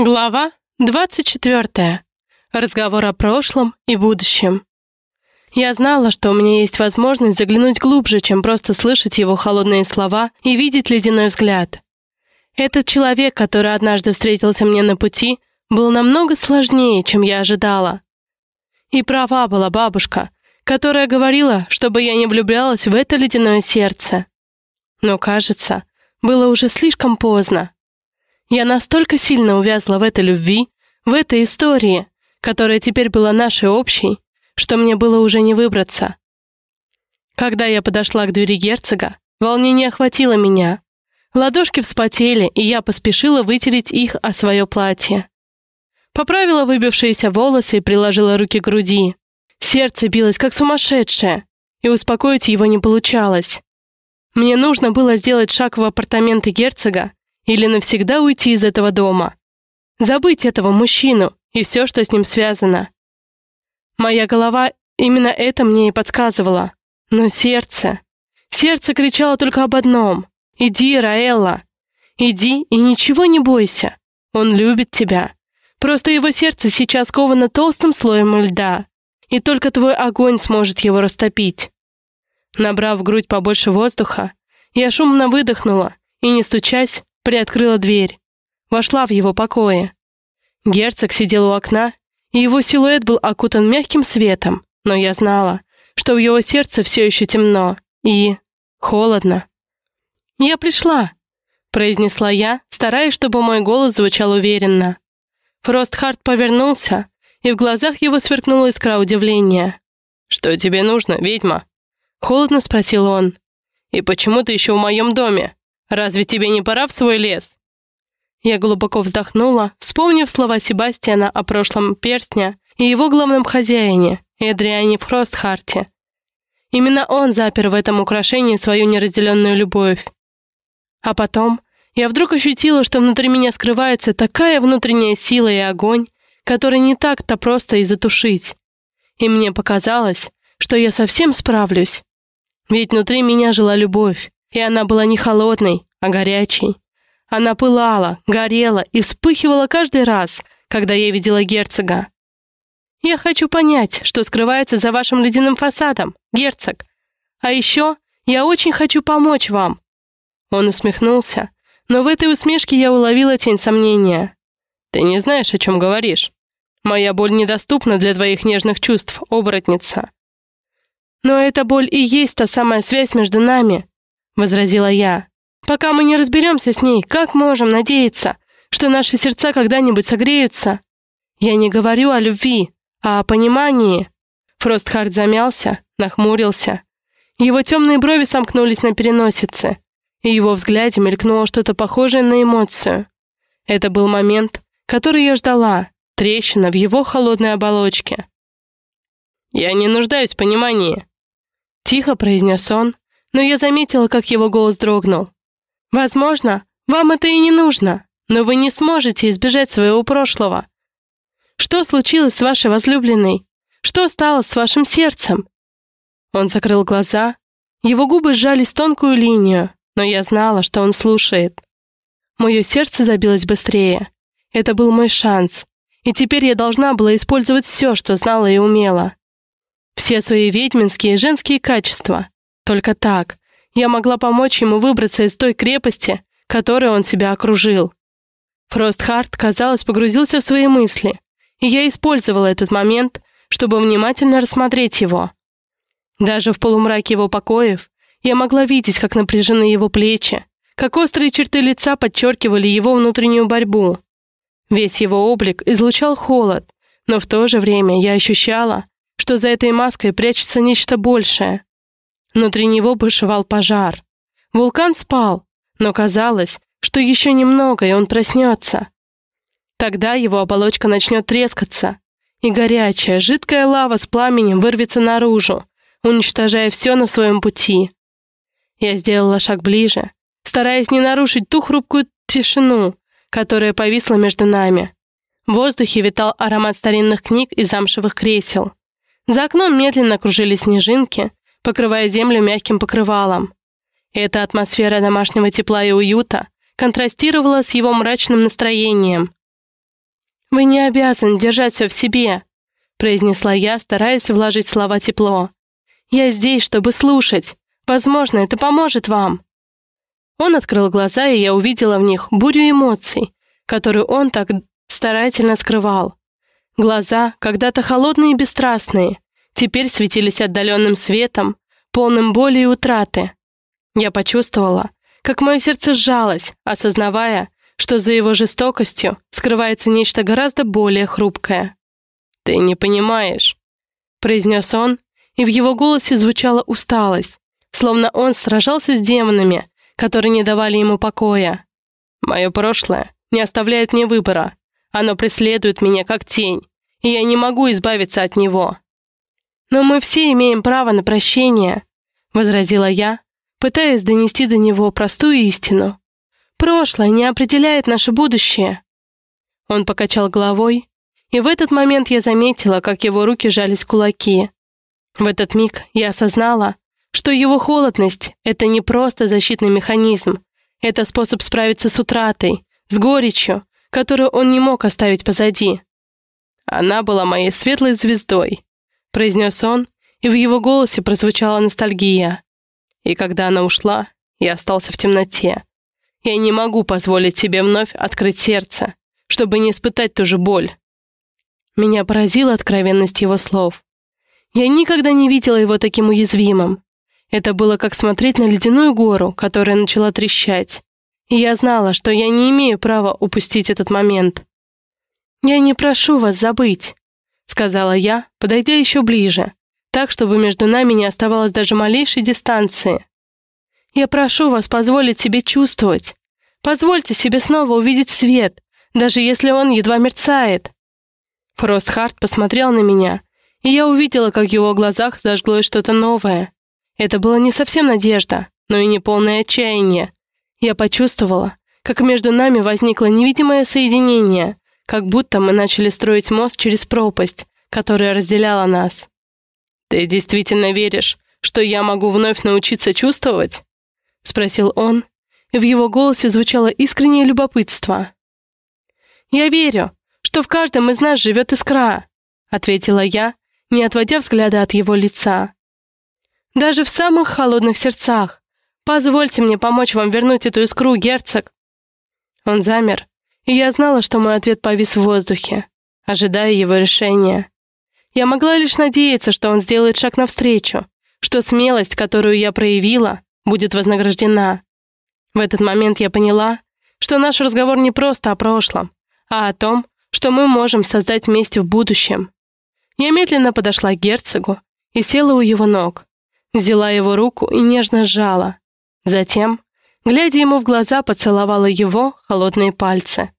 Глава 24. Разговор о прошлом и будущем. Я знала, что у меня есть возможность заглянуть глубже, чем просто слышать его холодные слова и видеть ледяной взгляд. Этот человек, который однажды встретился мне на пути, был намного сложнее, чем я ожидала. И права была бабушка, которая говорила, чтобы я не влюблялась в это ледяное сердце. Но, кажется, было уже слишком поздно. Я настолько сильно увязла в этой любви, в этой истории, которая теперь была нашей общей, что мне было уже не выбраться. Когда я подошла к двери герцога, волнение охватило меня. Ладошки вспотели, и я поспешила вытереть их о свое платье. Поправила выбившиеся волосы и приложила руки к груди. Сердце билось как сумасшедшее, и успокоить его не получалось. Мне нужно было сделать шаг в апартаменты герцога или навсегда уйти из этого дома. Забыть этого мужчину и все, что с ним связано. Моя голова именно это мне и подсказывала. Но сердце... Сердце кричало только об одном. «Иди, Раэлла! Иди и ничего не бойся. Он любит тебя. Просто его сердце сейчас ковано толстым слоем льда, и только твой огонь сможет его растопить». Набрав в грудь побольше воздуха, я шумно выдохнула и, не стучась, приоткрыла дверь. Вошла в его покои. Герцог сидел у окна, и его силуэт был окутан мягким светом, но я знала, что в его сердце все еще темно и... холодно. «Я пришла», — произнесла я, стараясь, чтобы мой голос звучал уверенно. Фростхарт повернулся, и в глазах его сверкнула искра удивления. «Что тебе нужно, ведьма?» — холодно спросил он. «И почему ты еще в моем доме?» Разве тебе не пора в свой лес?» Я глубоко вздохнула, вспомнив слова Себастьяна о прошлом перстня и его главном хозяине, Эдриане Фростхарте. Именно он запер в этом украшении свою неразделенную любовь. А потом я вдруг ощутила, что внутри меня скрывается такая внутренняя сила и огонь, который не так-то просто и затушить. И мне показалось, что я совсем справлюсь. Ведь внутри меня жила любовь, и она была не холодной, а горячей. Она пылала, горела и вспыхивала каждый раз, когда я видела герцога. «Я хочу понять, что скрывается за вашим ледяным фасадом, герцог. А еще я очень хочу помочь вам». Он усмехнулся, но в этой усмешке я уловила тень сомнения. «Ты не знаешь, о чем говоришь. Моя боль недоступна для твоих нежных чувств, оборотница». «Но эта боль и есть та самая связь между нами возразила я. «Пока мы не разберемся с ней, как можем надеяться, что наши сердца когда-нибудь согреются? Я не говорю о любви, а о понимании». Фростхард замялся, нахмурился. Его темные брови сомкнулись на переносице, и его взгляде мелькнуло что-то похожее на эмоцию. Это был момент, который я ждала, трещина в его холодной оболочке. «Я не нуждаюсь в понимании», — тихо произнес он, но я заметила, как его голос дрогнул. «Возможно, вам это и не нужно, но вы не сможете избежать своего прошлого. Что случилось с вашей возлюбленной? Что стало с вашим сердцем?» Он закрыл глаза, его губы сжались тонкую линию, но я знала, что он слушает. Мое сердце забилось быстрее. Это был мой шанс, и теперь я должна была использовать все, что знала и умела. Все свои ведьминские и женские качества. Только так я могла помочь ему выбраться из той крепости, которой он себя окружил. Фростхарт, казалось, погрузился в свои мысли, и я использовала этот момент, чтобы внимательно рассмотреть его. Даже в полумраке его покоев я могла видеть, как напряжены его плечи, как острые черты лица подчеркивали его внутреннюю борьбу. Весь его облик излучал холод, но в то же время я ощущала, что за этой маской прячется нечто большее. Внутри него бушевал пожар. Вулкан спал, но казалось, что еще немного, и он проснется. Тогда его оболочка начнет трескаться, и горячая, жидкая лава с пламенем вырвется наружу, уничтожая все на своем пути. Я сделала шаг ближе, стараясь не нарушить ту хрупкую тишину, которая повисла между нами. В воздухе витал аромат старинных книг и замшевых кресел. За окном медленно кружили снежинки, покрывая землю мягким покрывалом. Эта атмосфера домашнего тепла и уюта контрастировала с его мрачным настроением. «Вы не обязаны держать все в себе», — произнесла я, стараясь вложить слова тепло. «Я здесь, чтобы слушать. Возможно, это поможет вам». Он открыл глаза, и я увидела в них бурю эмоций, которую он так старательно скрывал. Глаза, когда-то холодные и бесстрастные, теперь светились отдаленным светом, полным боли и утраты. Я почувствовала, как мое сердце сжалось, осознавая, что за его жестокостью скрывается нечто гораздо более хрупкое. «Ты не понимаешь», — произнес он, и в его голосе звучала усталость, словно он сражался с демонами, которые не давали ему покоя. «Мое прошлое не оставляет мне выбора. Оно преследует меня как тень, и я не могу избавиться от него». «Но мы все имеем право на прощение», — возразила я, пытаясь донести до него простую истину. «Прошлое не определяет наше будущее». Он покачал головой, и в этот момент я заметила, как его руки жались кулаки. В этот миг я осознала, что его холодность — это не просто защитный механизм, это способ справиться с утратой, с горечью, которую он не мог оставить позади. «Она была моей светлой звездой», — произнес он, и в его голосе прозвучала ностальгия. И когда она ушла, я остался в темноте. Я не могу позволить себе вновь открыть сердце, чтобы не испытать ту же боль. Меня поразила откровенность его слов. Я никогда не видела его таким уязвимым. Это было как смотреть на ледяную гору, которая начала трещать. И я знала, что я не имею права упустить этот момент. «Я не прошу вас забыть», — сказала я, подойдя еще ближе, так, чтобы между нами не оставалось даже малейшей дистанции. «Я прошу вас позволить себе чувствовать. Позвольте себе снова увидеть свет, даже если он едва мерцает». Фростхарт посмотрел на меня, и я увидела, как в его глазах зажглось что-то новое. Это было не совсем надежда, но и не полное отчаяние. Я почувствовала, как между нами возникло невидимое соединение, как будто мы начали строить мост через пропасть, которая разделяла нас. «Ты действительно веришь, что я могу вновь научиться чувствовать?» — спросил он, и в его голосе звучало искреннее любопытство. «Я верю, что в каждом из нас живет искра», — ответила я, не отводя взгляда от его лица. «Даже в самых холодных сердцах. Позвольте мне помочь вам вернуть эту искру, герцог». Он замер, я знала, что мой ответ повис в воздухе, ожидая его решения. Я могла лишь надеяться, что он сделает шаг навстречу, что смелость, которую я проявила, будет вознаграждена. В этот момент я поняла, что наш разговор не просто о прошлом, а о том, что мы можем создать вместе в будущем. Я медленно подошла к герцогу и села у его ног, взяла его руку и нежно сжала. Затем, глядя ему в глаза, поцеловала его холодные пальцы.